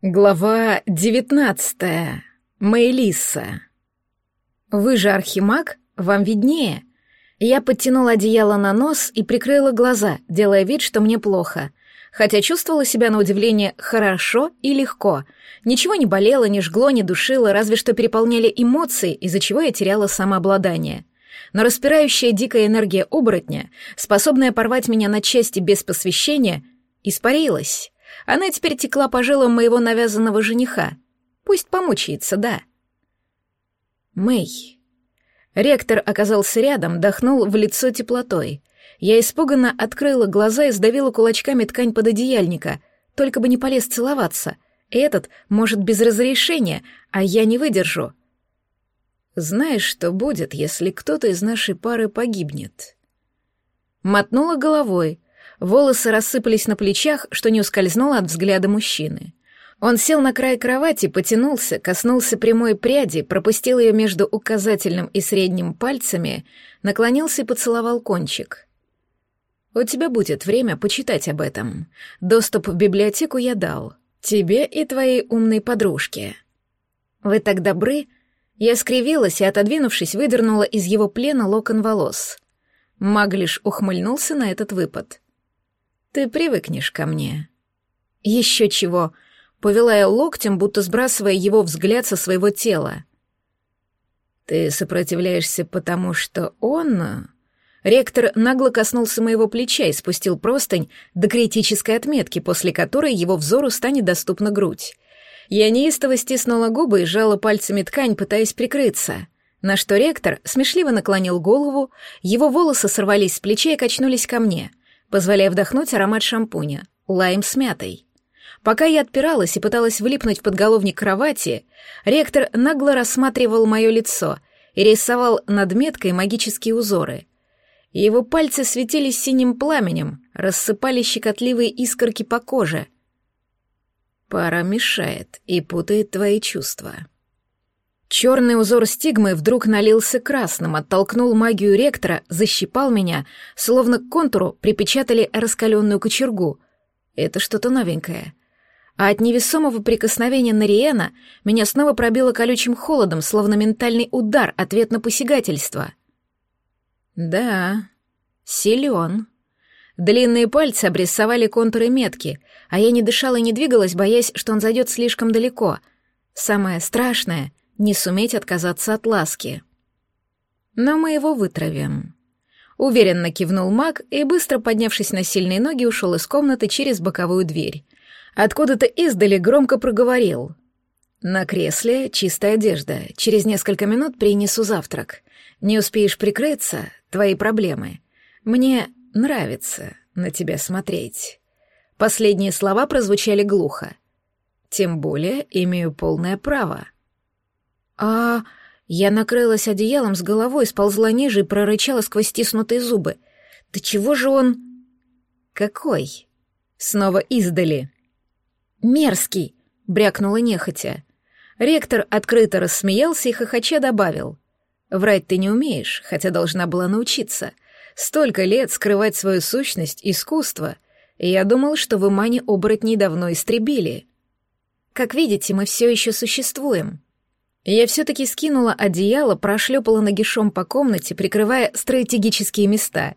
Глава девятнадцатая. Мэйлиса. Вы же архимаг, вам виднее. Я подтянула одеяло на нос и прикрыла глаза, делая вид, что мне плохо. Хотя чувствовала себя на удивление хорошо и легко. Ничего не болело, не жгло, не душило, разве что переполняли эмоции, из-за чего я теряла самообладание. Но распирающая дикая энергия оборотня, способная порвать меня на части без посвящения, испарилась. Она теперь текла по жилам моего навязанного жениха. Пусть помучается, да. Мэй. Ректор оказался рядом, дохнул в лицо теплотой. Я испуганно открыла глаза и сдавила кулачками ткань пододеяльника, только бы не полез целоваться. Этот, может, без разрешения, а я не выдержу. Знаешь, что будет, если кто-то из нашей пары погибнет? Мотнула головой, Волосы рассыпались на плечах, что не ускользнуло от взгляда мужчины. Он сел на край кровати, потянулся, коснулся прямой пряди, пропустил ее между указательным и средним пальцами, наклонился и поцеловал кончик. «У тебя будет время почитать об этом. Доступ в библиотеку я дал. Тебе и твоей умной подружке». «Вы так добры?» Я скривилась и, отодвинувшись, выдернула из его плена локон волос. Маглиш ухмыльнулся на этот выпад. Ты привыкнешь ко мне. Еще чего. Повела я локтем, будто сбрасывая его взгляд со своего тела. Ты сопротивляешься, потому что он... Ректор нагло коснулся моего плеча и спустил простынь до критической отметки, после которой его взору станет доступна грудь. Я неистово стиснула губы и сжала пальцами ткань, пытаясь прикрыться. На что ректор смешливо наклонил голову, его волосы сорвались с плеча и качнулись ко мне позволяя вдохнуть аромат шампуня, лайм с мятой. Пока я отпиралась и пыталась влипнуть в подголовник кровати, ректор нагло рассматривал мое лицо и рисовал над меткой магические узоры. Его пальцы светились синим пламенем, рассыпали щекотливые искорки по коже. Пара мешает и путает твои чувства. Черный узор стигмы вдруг налился красным, оттолкнул магию ректора, защипал меня, словно к контуру припечатали раскаленную кочергу. Это что-то новенькое. А от невесомого прикосновения Нариена меня снова пробило колючим холодом, словно ментальный удар, ответ на посягательство. Да, силен. Длинные пальцы обрисовали контуры метки, а я не дышала и не двигалась, боясь, что он зайдет слишком далеко. Самое страшное — не суметь отказаться от ласки. Но мы его вытравим. Уверенно кивнул маг и, быстро поднявшись на сильные ноги, ушел из комнаты через боковую дверь. Откуда-то издали громко проговорил. «На кресле чистая одежда. Через несколько минут принесу завтрак. Не успеешь прикрыться — твои проблемы. Мне нравится на тебя смотреть». Последние слова прозвучали глухо. «Тем более имею полное право». «А...» Я накрылась одеялом с головой, сползла ниже и прорычала сквозь стиснутые зубы. «Да чего же он...» «Какой?» Снова издали. «Мерзкий!» — брякнула нехотя. Ректор открыто рассмеялся и хохоча добавил. «Врать ты не умеешь, хотя должна была научиться. Столько лет скрывать свою сущность — искусство. Я думал, что вы мане оборотней давно истребили. Как видите, мы все еще существуем». Я все-таки скинула одеяло, прошлепала нагишом по комнате, прикрывая стратегические места.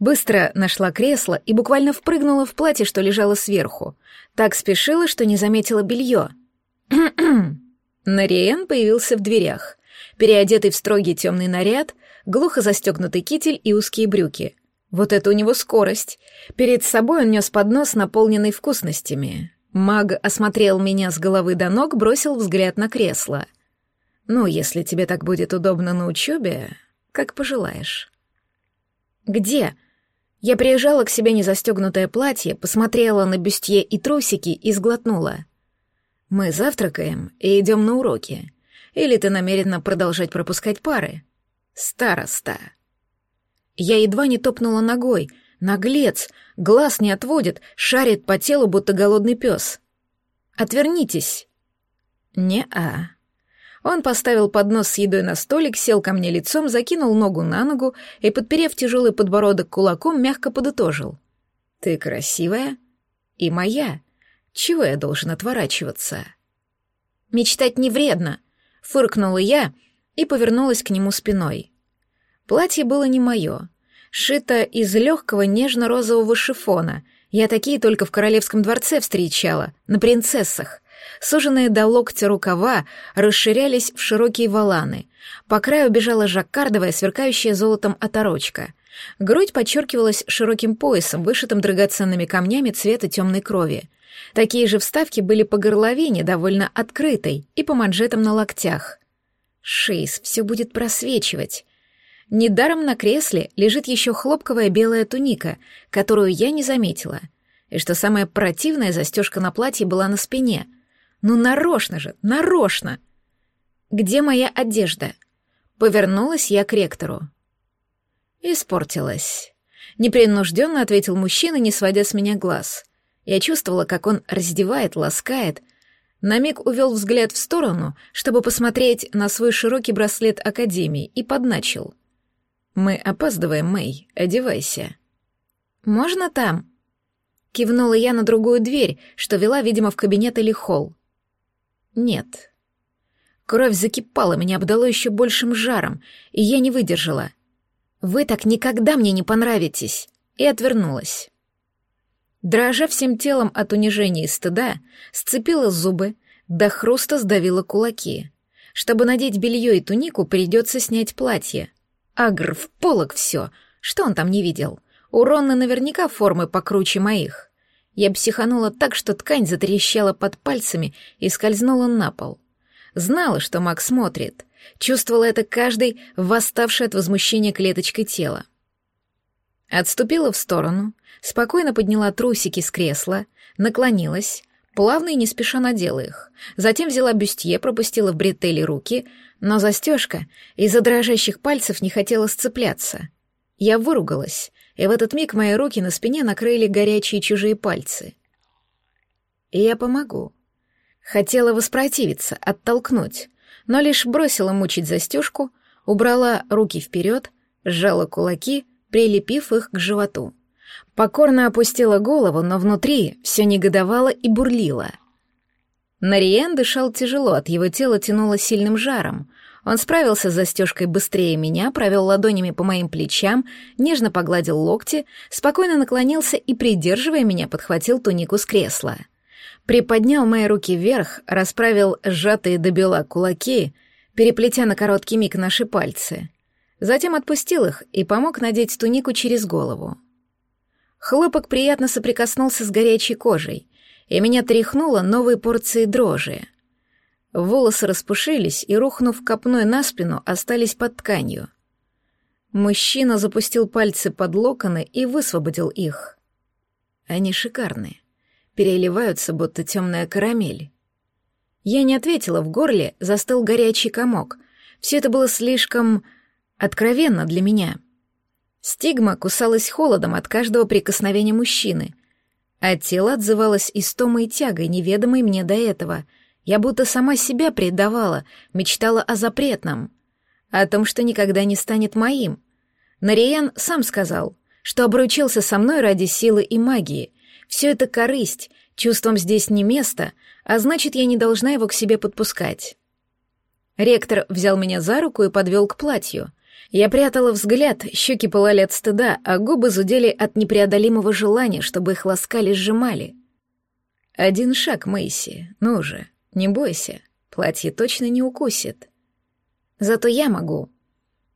Быстро нашла кресло и буквально впрыгнула в платье, что лежало сверху. Так спешила, что не заметила белье. Нариен появился в дверях, переодетый в строгий темный наряд, глухо застегнутый китель и узкие брюки. Вот это у него скорость. Перед собой он нес поднос, наполненный вкусностями. Маг осмотрел меня с головы до ног, бросил взгляд на кресло — ну, если тебе так будет удобно на учебе, как пожелаешь. Где? Я приезжала к себе незастегнутое платье, посмотрела на бюстье и трусики и сглотнула. Мы завтракаем и идем на уроки. Или ты намерена продолжать пропускать пары? Староста. Я едва не топнула ногой. Наглец, глаз не отводит, шарит по телу, будто голодный пес. Отвернитесь. Не-а. Он поставил поднос с едой на столик, сел ко мне лицом, закинул ногу на ногу и, подперев тяжелый подбородок кулаком, мягко подытожил. «Ты красивая и моя. Чего я должен отворачиваться? Мечтать не вредно, фыркнула я и повернулась к нему спиной. Платье было не мое, шито из легкого нежно-розового шифона. Я такие только в королевском дворце встречала, на принцессах. Суженные до локтя рукава расширялись в широкие валаны. По краю бежала жаккардовая, сверкающая золотом оторочка. Грудь подчеркивалась широким поясом, вышитым драгоценными камнями цвета темной крови. Такие же вставки были по горловине, довольно открытой, и по манжетам на локтях. Шейс все будет просвечивать. Недаром на кресле лежит еще хлопковая белая туника, которую я не заметила. И что самое противное, застежка на платье была на спине. Ну, нарочно же, нарочно! Где моя одежда? Повернулась я к ректору. Испортилась. Непринужденно ответил мужчина, не сводя с меня глаз. Я чувствовала, как он раздевает, ласкает. На миг увел взгляд в сторону, чтобы посмотреть на свой широкий браслет Академии, и подначил. «Мы опаздываем, Мэй, одевайся». «Можно там?» Кивнула я на другую дверь, что вела, видимо, в кабинет или холл. «Нет». Кровь закипала, меня обдало еще большим жаром, и я не выдержала. «Вы так никогда мне не понравитесь!» И отвернулась. Дрожа всем телом от унижения и стыда, сцепила зубы, до хруста сдавила кулаки. Чтобы надеть белье и тунику, придется снять платье. Агр, в полок все. Что он там не видел? У наверняка формы покруче моих. Я психанула так, что ткань затрещала под пальцами и скользнула на пол. Знала, что Мак смотрит. Чувствовала это каждый, восставший от возмущения клеточкой тела. Отступила в сторону, спокойно подняла трусики с кресла, наклонилась, плавно и не спеша надела их. Затем взяла бюстье, пропустила в бретели руки, но застежка из-за дрожащих пальцев не хотела сцепляться. Я выругалась, и в этот миг мои руки на спине накрыли горячие чужие пальцы. «Я помогу». Хотела воспротивиться, оттолкнуть, но лишь бросила мучить застежку, убрала руки вперед, сжала кулаки, прилепив их к животу. Покорно опустила голову, но внутри все негодовало и бурлило. Нариен дышал тяжело, от его тела тянуло сильным жаром. Он справился с застежкой быстрее меня, провел ладонями по моим плечам, нежно погладил локти, спокойно наклонился и, придерживая меня, подхватил тунику с кресла. Приподнял мои руки вверх, расправил сжатые до бела кулаки, переплетя на короткий миг наши пальцы. Затем отпустил их и помог надеть тунику через голову. Хлопок приятно соприкоснулся с горячей кожей, и меня тряхнуло новой порцией дрожи. Волосы распушились и, рухнув копной на спину, остались под тканью. Мужчина запустил пальцы под локоны и высвободил их. Они шикарные, переливаются, будто темная карамель. Я не ответила, в горле застыл горячий комок. Все это было слишком Откровенно для меня. Стигма кусалась холодом от каждого прикосновения мужчины, а тело отзывалось истомой тягой, неведомой мне до этого. Я будто сама себя предавала, мечтала о запретном, о том, что никогда не станет моим. Нариен сам сказал, что обручился со мной ради силы и магии. Все это корысть, чувством здесь не место, а значит, я не должна его к себе подпускать. Ректор взял меня за руку и подвел к платью — я прятала взгляд, щеки пылали от стыда, а губы зудели от непреодолимого желания, чтобы их ласкали, сжимали. «Один шаг, Мэйси, ну же, не бойся, платье точно не укусит». «Зато я могу».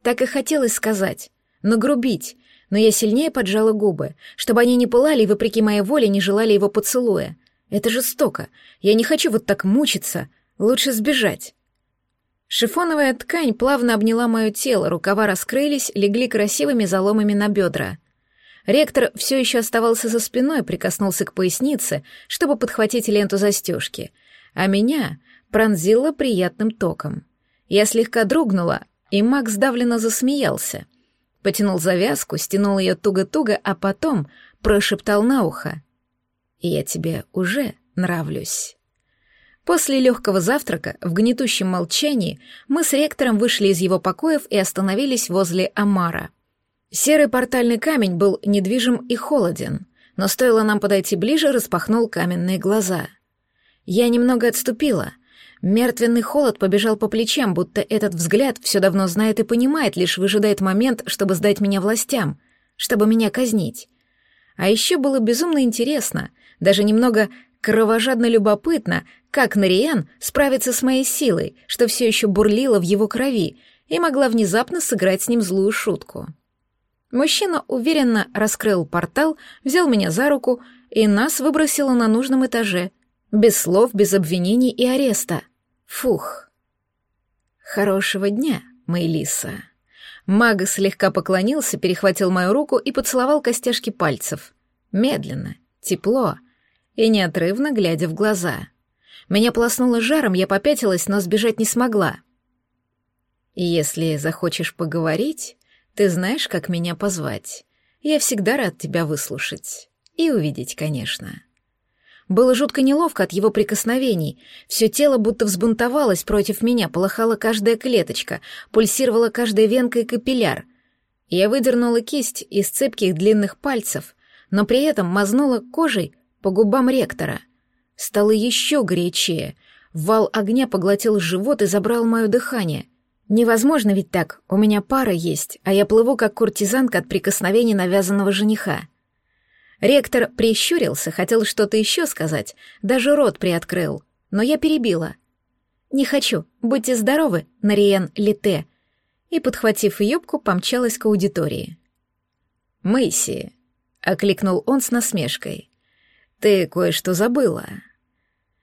Так и хотелось сказать, нагрубить, но я сильнее поджала губы, чтобы они не пылали и, вопреки моей воле, не желали его поцелуя. Это жестоко. Я не хочу вот так мучиться. Лучше сбежать. Шифоновая ткань плавно обняла мое тело, рукава раскрылись, легли красивыми заломами на бедра. Ректор все еще оставался за спиной, прикоснулся к пояснице, чтобы подхватить ленту застежки, а меня пронзило приятным током. Я слегка дрогнула, и Макс давленно засмеялся. Потянул завязку, стянул ее туго-туго, а потом прошептал на ухо. «Я тебе уже нравлюсь». После легкого завтрака, в гнетущем молчании, мы с ректором вышли из его покоев и остановились возле Амара. Серый портальный камень был недвижим и холоден, но стоило нам подойти ближе, распахнул каменные глаза. Я немного отступила. Мертвенный холод побежал по плечам, будто этот взгляд все давно знает и понимает, лишь выжидает момент, чтобы сдать меня властям, чтобы меня казнить. А еще было безумно интересно, даже немного кровожадно любопытно, как Нариен справится с моей силой, что все еще бурлила в его крови, и могла внезапно сыграть с ним злую шутку. Мужчина уверенно раскрыл портал, взял меня за руку, и нас выбросило на нужном этаже, без слов, без обвинений и ареста. Фух. Хорошего дня, Мэйлиса. Маг слегка поклонился, перехватил мою руку и поцеловал костяшки пальцев. Медленно, тепло и неотрывно глядя в глаза. Меня полоснуло жаром, я попятилась, но сбежать не смогла. «Если захочешь поговорить, ты знаешь, как меня позвать. Я всегда рад тебя выслушать. И увидеть, конечно». Было жутко неловко от его прикосновений. Все тело будто взбунтовалось против меня, полыхала каждая клеточка, пульсировала каждая венка и капилляр. Я выдернула кисть из цепких длинных пальцев, но при этом мазнула кожей по губам ректора. Стало еще горячее. Вал огня поглотил живот и забрал мое дыхание. Невозможно ведь так, у меня пара есть, а я плыву как куртизанка от прикосновений навязанного жениха. Ректор прищурился, хотел что-то еще сказать, даже рот приоткрыл, но я перебила. «Не хочу, будьте здоровы, Нариен Лите», и, подхватив юбку, помчалась к аудитории. «Мэйси», — окликнул он с насмешкой, — «ты кое-что забыла».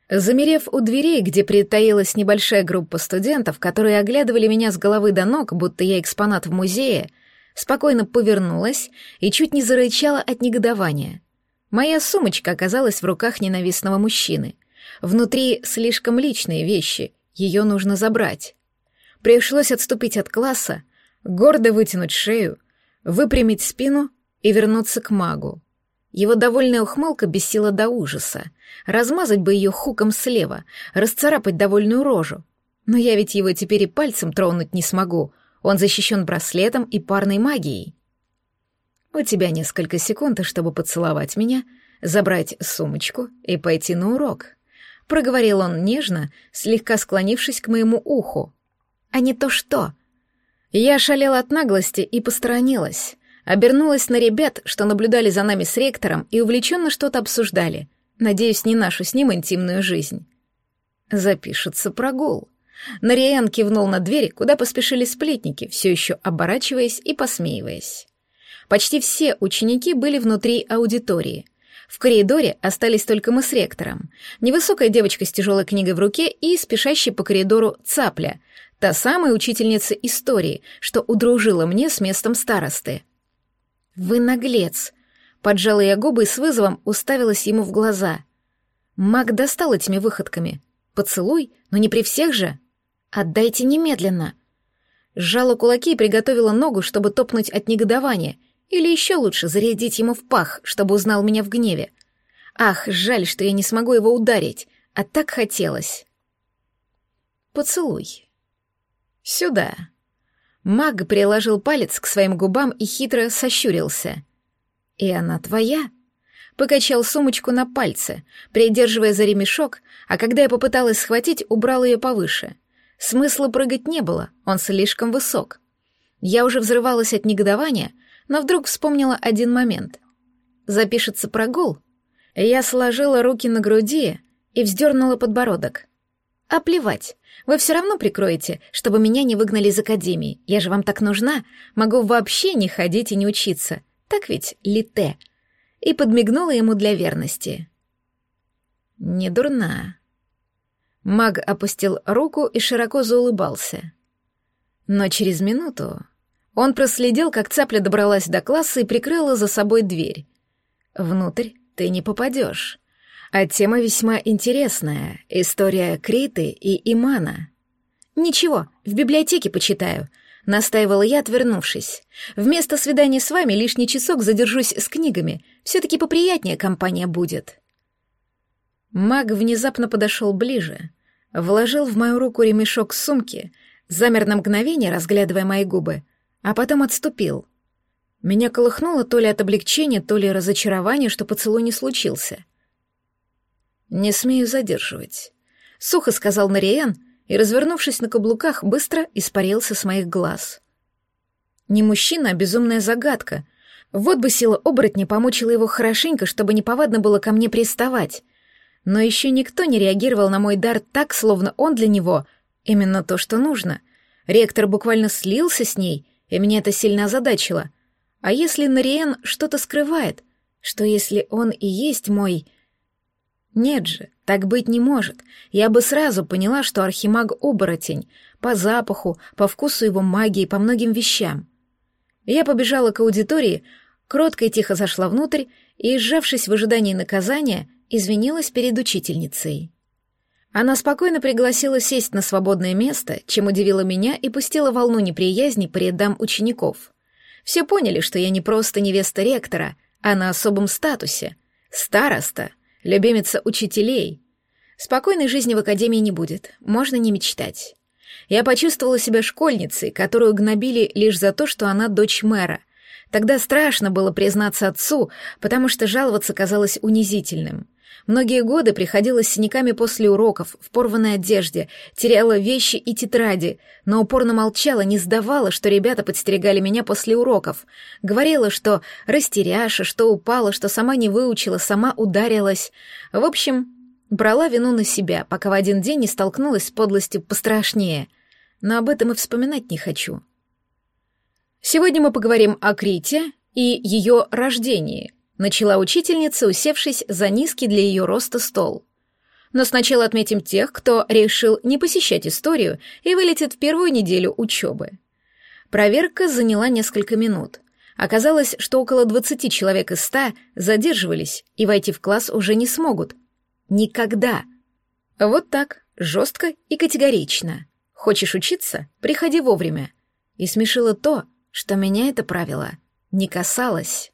Замерев у дверей, где притаилась небольшая группа студентов, которые оглядывали меня с головы до ног, будто я экспонат в музее, — спокойно повернулась и чуть не зарычала от негодования. Моя сумочка оказалась в руках ненавистного мужчины. Внутри слишком личные вещи, ее нужно забрать. Пришлось отступить от класса, гордо вытянуть шею, выпрямить спину и вернуться к магу. Его довольная ухмылка бесила до ужаса. Размазать бы ее хуком слева, расцарапать довольную рожу. Но я ведь его теперь и пальцем тронуть не смогу — он защищен браслетом и парной магией. У тебя несколько секунд, чтобы поцеловать меня, забрать сумочку и пойти на урок. Проговорил он нежно, слегка склонившись к моему уху. А не то что. Я шалела от наглости и посторонилась. Обернулась на ребят, что наблюдали за нами с ректором и увлеченно что-то обсуждали. Надеюсь, не нашу с ним интимную жизнь. Запишется прогул. Нариэн кивнул на двери, куда поспешили сплетники, все еще оборачиваясь и посмеиваясь. Почти все ученики были внутри аудитории. В коридоре остались только мы с ректором. Невысокая девочка с тяжелой книгой в руке и спешащая по коридору цапля, та самая учительница истории, что удружила мне с местом старосты. «Вы наглец!» — поджала я губы и с вызовом уставилась ему в глаза. Маг достал этими выходками. «Поцелуй, но не при всех же!» «Отдайте немедленно!» Сжала кулаки и приготовила ногу, чтобы топнуть от негодования, или еще лучше зарядить ему в пах, чтобы узнал меня в гневе. Ах, жаль, что я не смогу его ударить, а так хотелось. Поцелуй. Сюда. Маг приложил палец к своим губам и хитро сощурился. «И она твоя?» Покачал сумочку на пальце, придерживая за ремешок, а когда я попыталась схватить, убрал ее повыше. Смысла прыгать не было, он слишком высок. Я уже взрывалась от негодования, но вдруг вспомнила один момент. Запишется прогул. Я сложила руки на груди и вздернула подбородок. А плевать, вы все равно прикроете, чтобы меня не выгнали из академии. Я же вам так нужна, могу вообще не ходить и не учиться. Так ведь, Лите? И подмигнула ему для верности. Не дурна. Маг опустил руку и широко заулыбался. Но через минуту он проследил, как цапля добралась до класса и прикрыла за собой дверь. «Внутрь ты не попадешь. А тема весьма интересная — история Криты и Имана». «Ничего, в библиотеке почитаю», — настаивала я, отвернувшись. «Вместо свидания с вами лишний часок задержусь с книгами. Все-таки поприятнее компания будет». Маг внезапно подошел ближе, вложил в мою руку ремешок сумки, замер на мгновение, разглядывая мои губы, а потом отступил. Меня колыхнуло то ли от облегчения, то ли разочарования, что поцелуй не случился. «Не смею задерживать», — сухо сказал Нариен и, развернувшись на каблуках, быстро испарился с моих глаз. Не мужчина, а безумная загадка. Вот бы сила оборотня помучила его хорошенько, чтобы неповадно было ко мне приставать. Но еще никто не реагировал на мой дар так, словно он для него именно то, что нужно. Ректор буквально слился с ней, и меня это сильно озадачило. А если Нариен что-то скрывает? Что если он и есть мой... Нет же, так быть не может. Я бы сразу поняла, что архимаг — оборотень. По запаху, по вкусу его магии, по многим вещам. Я побежала к аудитории, кротко и тихо зашла внутрь и, сжавшись в ожидании наказания, извинилась перед учительницей. Она спокойно пригласила сесть на свободное место, чем удивила меня и пустила волну неприязни по рядам учеников. Все поняли, что я не просто невеста ректора, а на особом статусе. Староста, любимица учителей. Спокойной жизни в академии не будет, можно не мечтать. Я почувствовала себя школьницей, которую гнобили лишь за то, что она дочь мэра. Тогда страшно было признаться отцу, потому что жаловаться казалось унизительным. Многие годы приходилось синяками после уроков, в порванной одежде, теряла вещи и тетради, но упорно молчала, не сдавала, что ребята подстерегали меня после уроков. Говорила, что растеряша, что упала, что сама не выучила, сама ударилась. В общем, брала вину на себя, пока в один день не столкнулась с подлостью пострашнее. Но об этом и вспоминать не хочу. Сегодня мы поговорим о Крите и ее рождении, начала учительница, усевшись за низкий для ее роста стол. Но сначала отметим тех, кто решил не посещать историю и вылетит в первую неделю учебы. Проверка заняла несколько минут. Оказалось, что около 20 человек из 100 задерживались и войти в класс уже не смогут. Никогда. Вот так, жестко и категорично. Хочешь учиться? Приходи вовремя. И смешило то, что меня это правило не касалось.